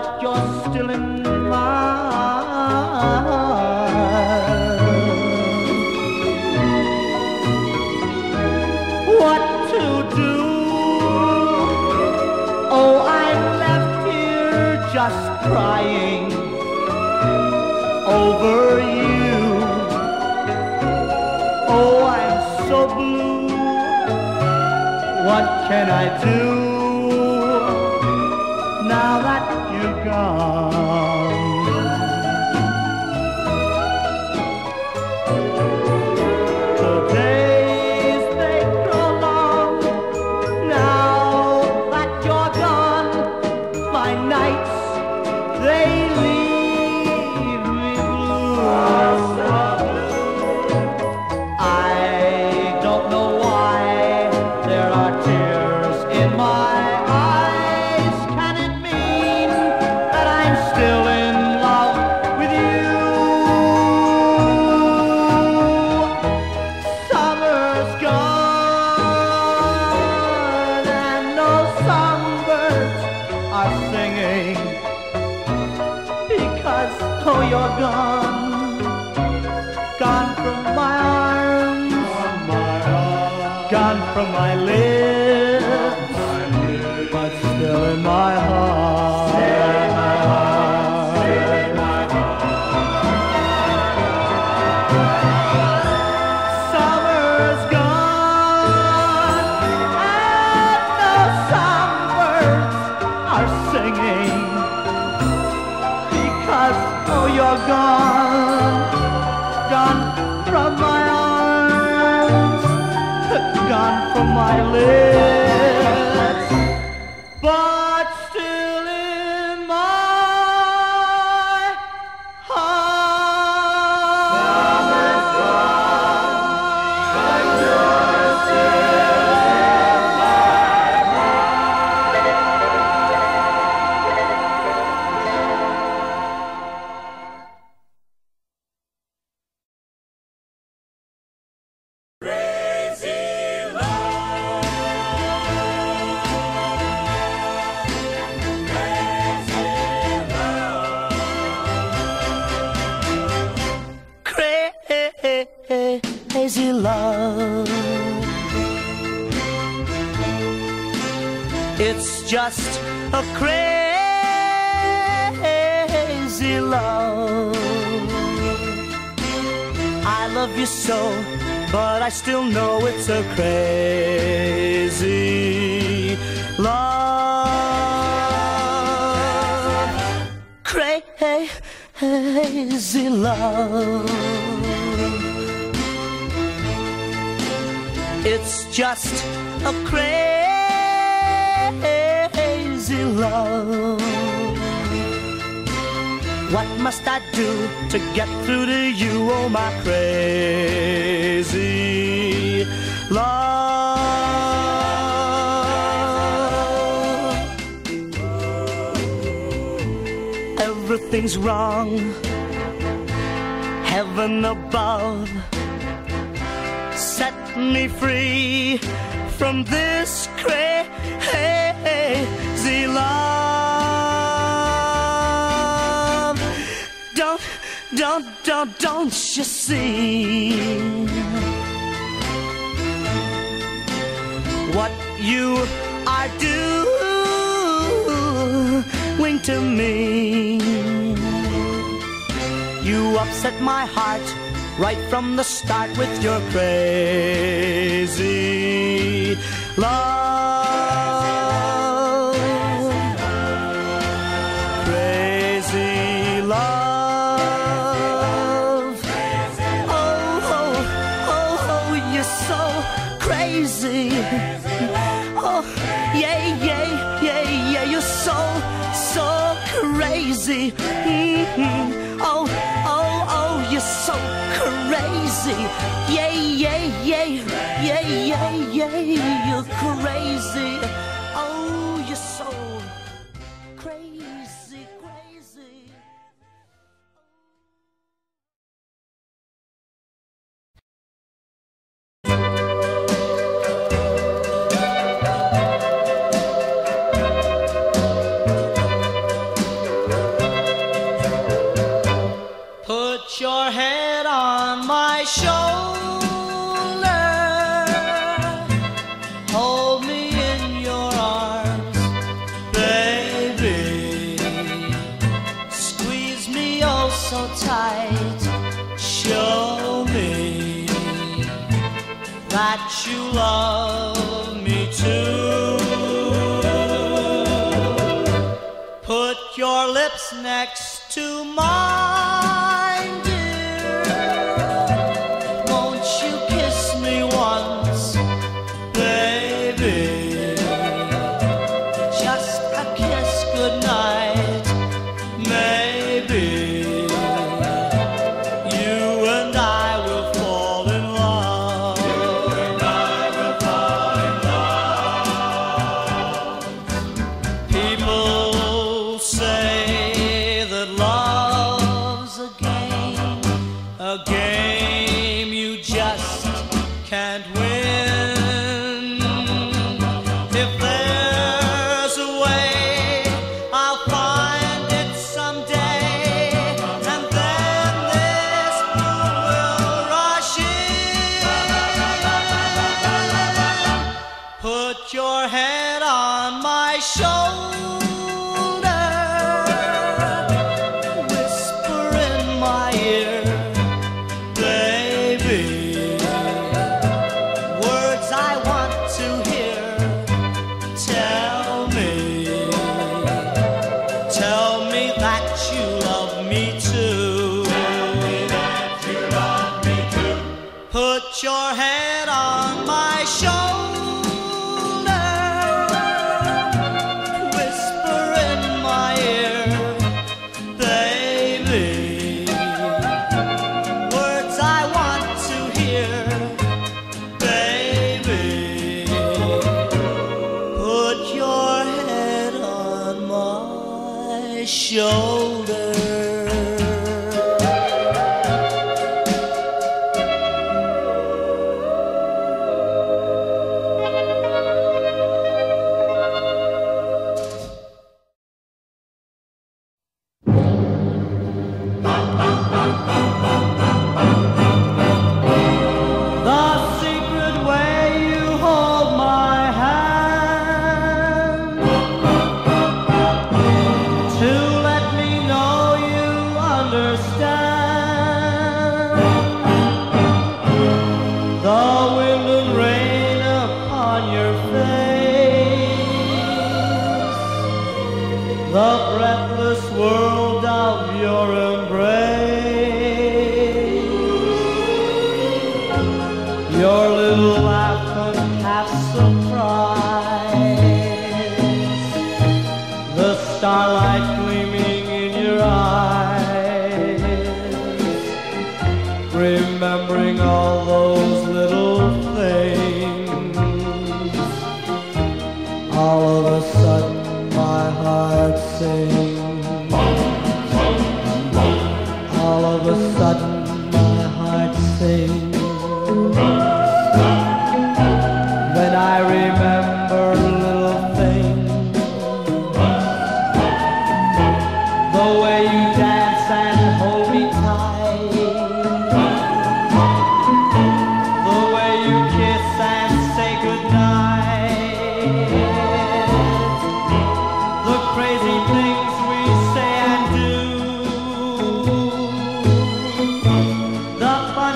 but you're still in my what to do. Oh, I'm left here just crying over you. Oh, I'm so blue. What can I from my lips, just a crazy love. I love you so, but I still know it's a crazy love. Crazy love. It's just a crazy love. What must I do to get through to you, oh my crazy love? Everything's wrong, heaven above set me free from this don't, don't, don't you see what you are doing to me? You upset my heart right from the start with your crazy love. Mhm. Oh, oh, oh, you're so crazy. Yeah, yeah, yeah, yeah, yeah, yeah, you're crazy. your head on my shoulder. My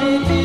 The fun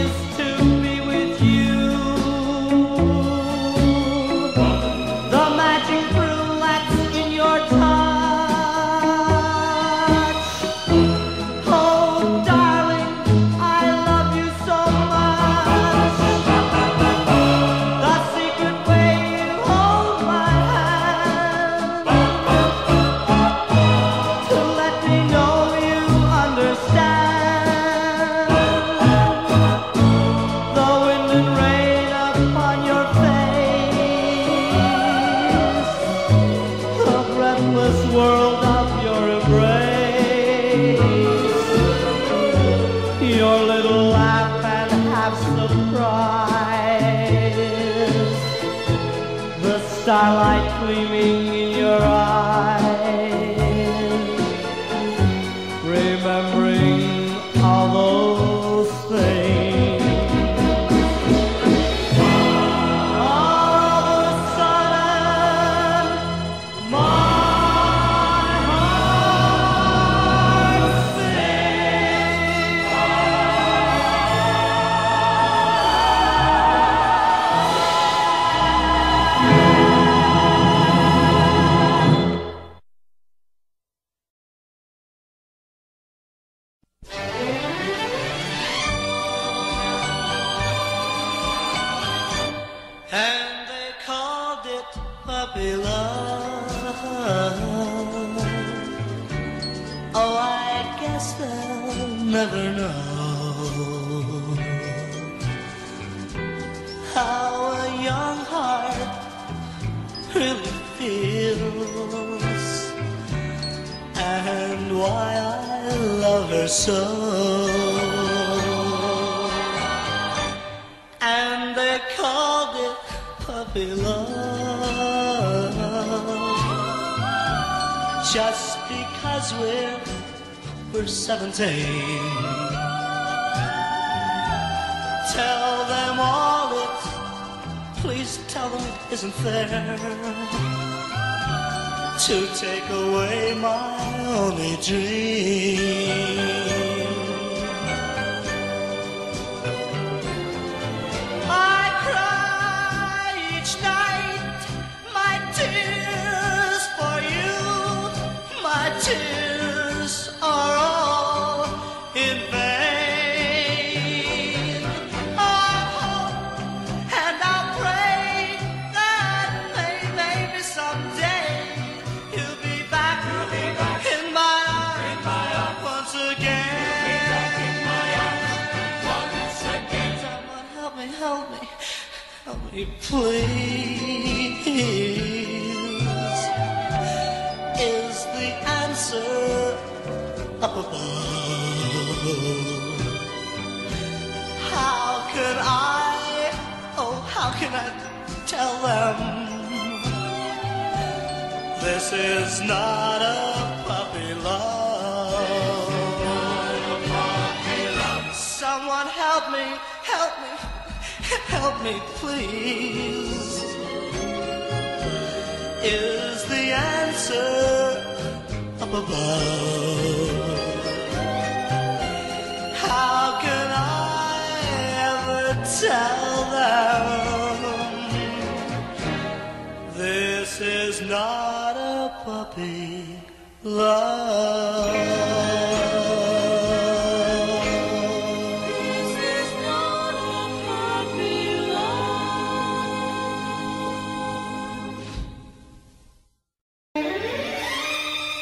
isn't fair to take away my only dream.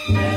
You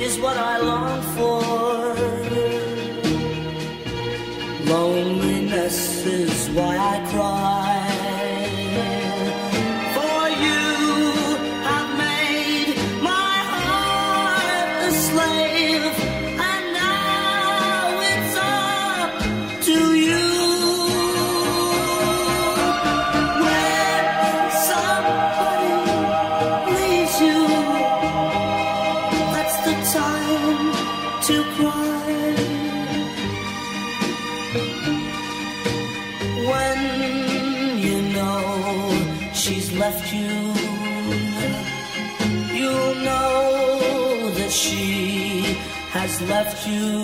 is what I long for. Left you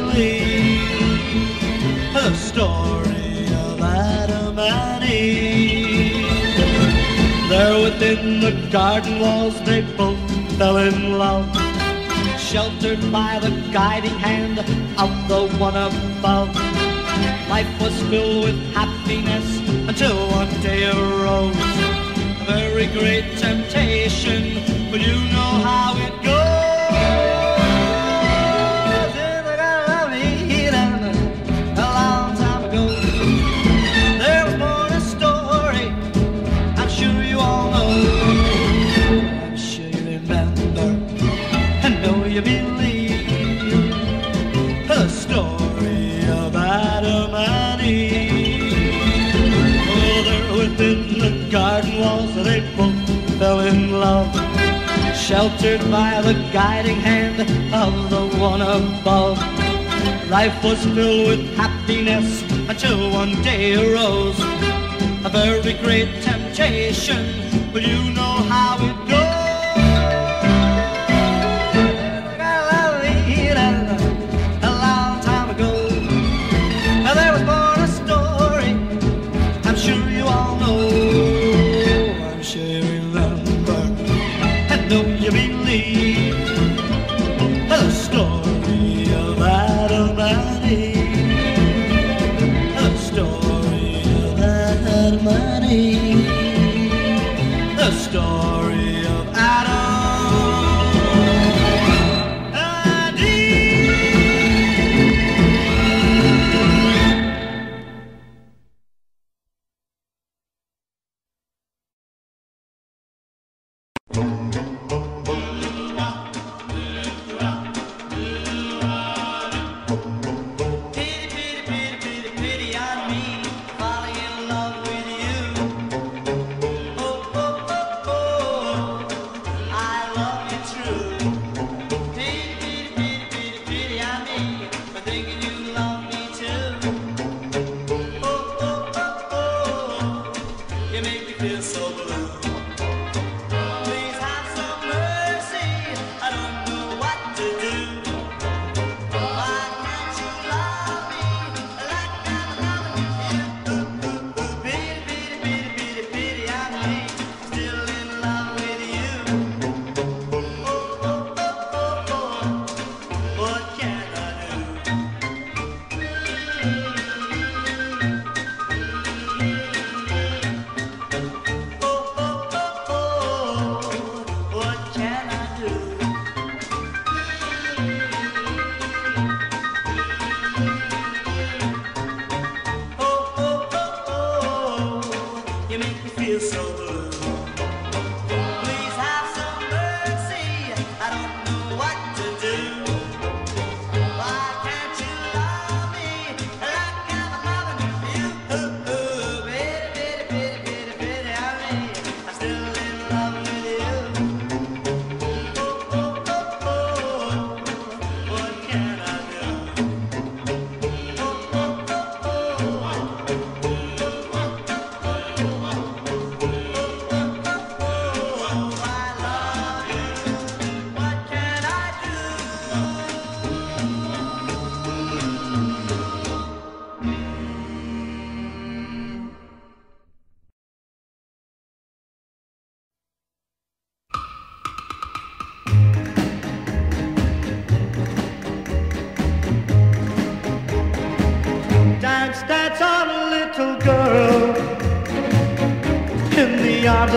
walls they both fell in love. Sheltered by the guiding hand of the one above. Life was filled with happiness until one day arose A very great temptation, but you know how it sheltered by the guiding hand of the one above. Life was filled with happiness until one day arose a very great temptation, but you know how it feel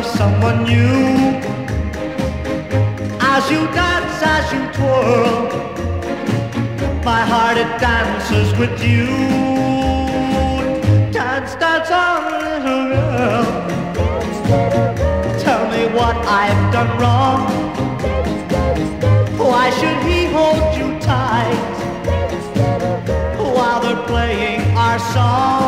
of someone new. As you dance, as you twirl, my heart it dances with you. Dance, dance on, little girl. Tell me what I've done wrong. Why should he hold you tight while they're playing our song?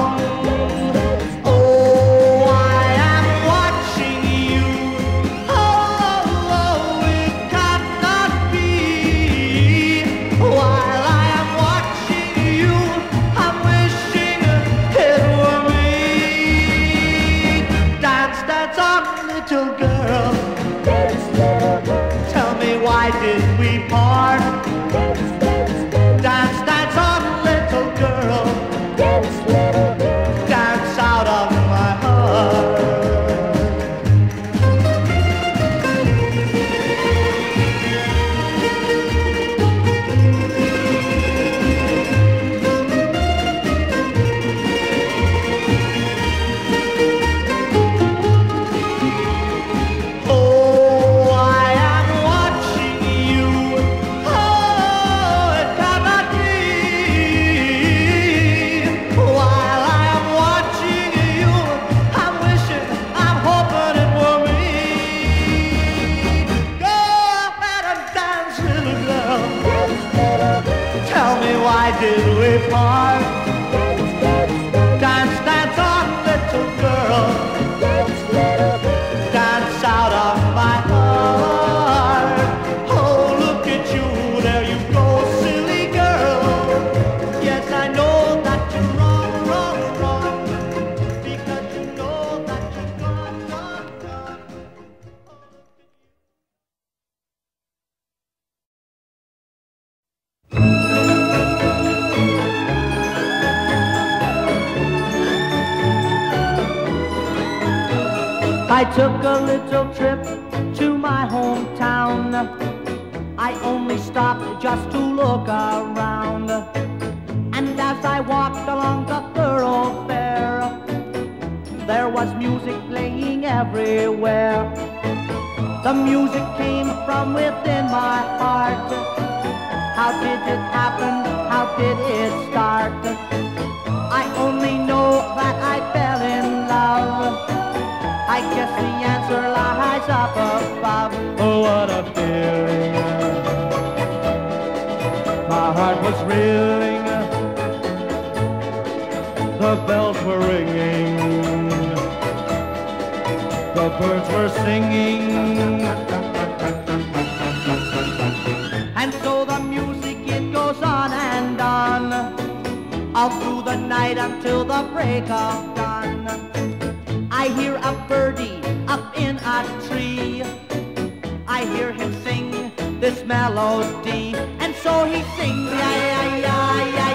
Oh. The music came from within my heart. How did it happen? How did it start? I only know that I fell in love. I guess the answer lies up above. Oh, what a feeling. My heart was reeling. The bells were ringing. Birds were singing. And so the music, it goes on and on. All through the night until the break of dawn. I hear a birdie up in a tree. I hear him sing this melody, and so he sings ya ya ya ya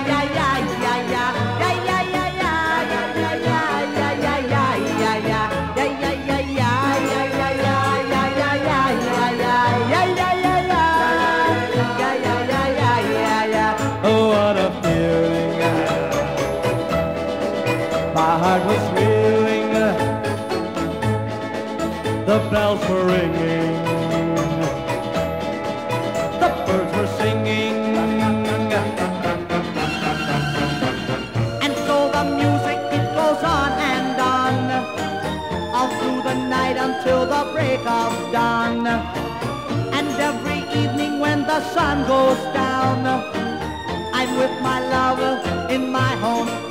heart was reeling. Uh, the bells were ringing. The birds were singing. And so the music, it goes on and on. All through the night until the break of dawn. And every evening when the sun goes down, I'm with my lover in my hometown.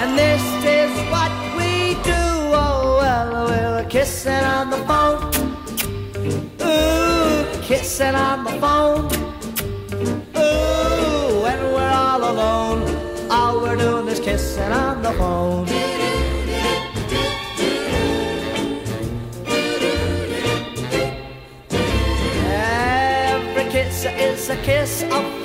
and this is what we do. Oh well, we're kissing on the phone. Ooh, kissing on the phone. Ooh, when we're all alone, all we're doing is kissing on the phone. Every kiss is a kiss of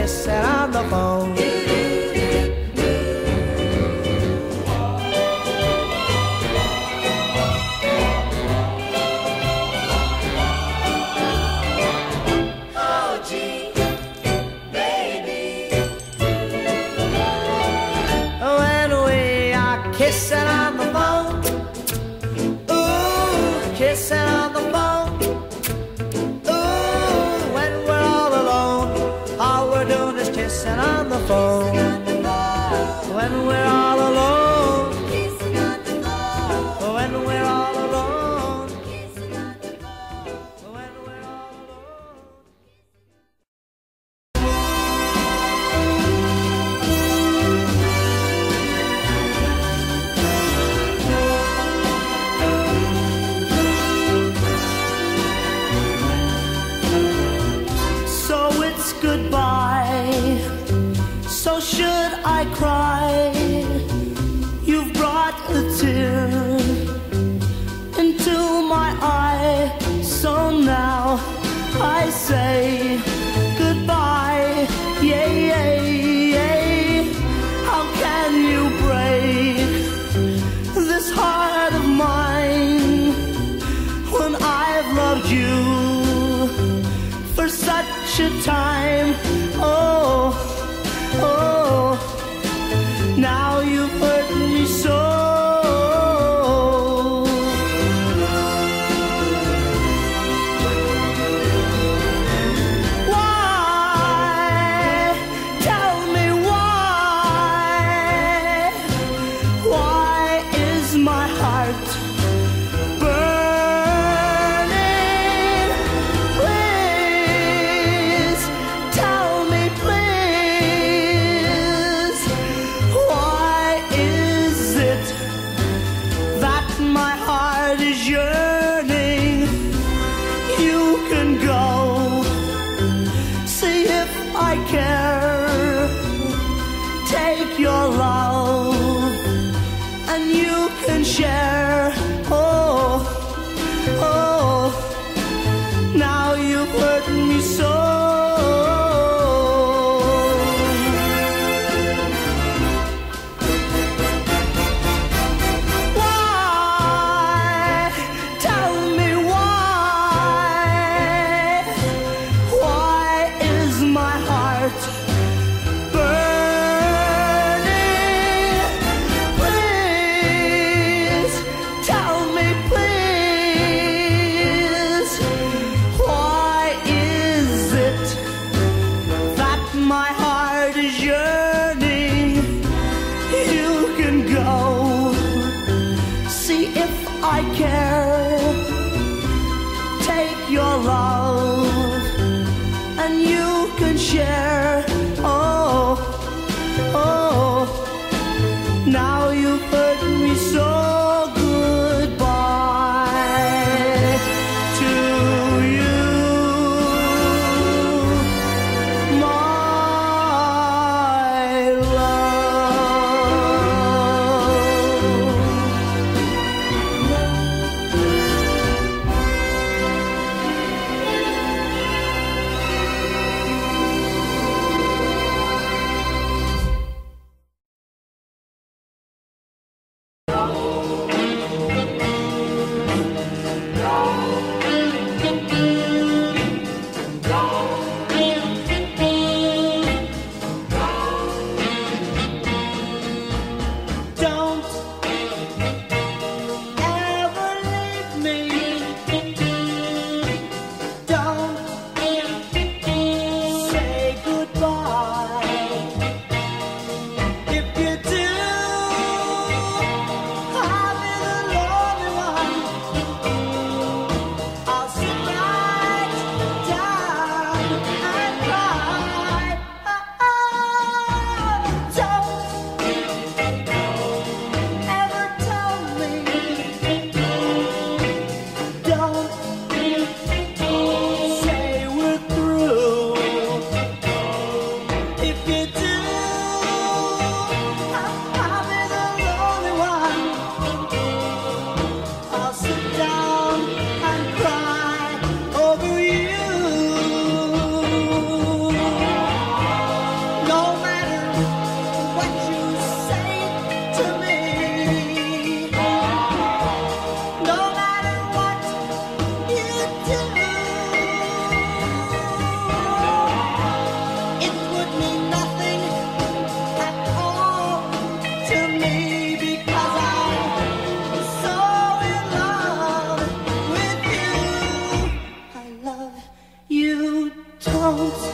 kiss it on the phone. your time. out.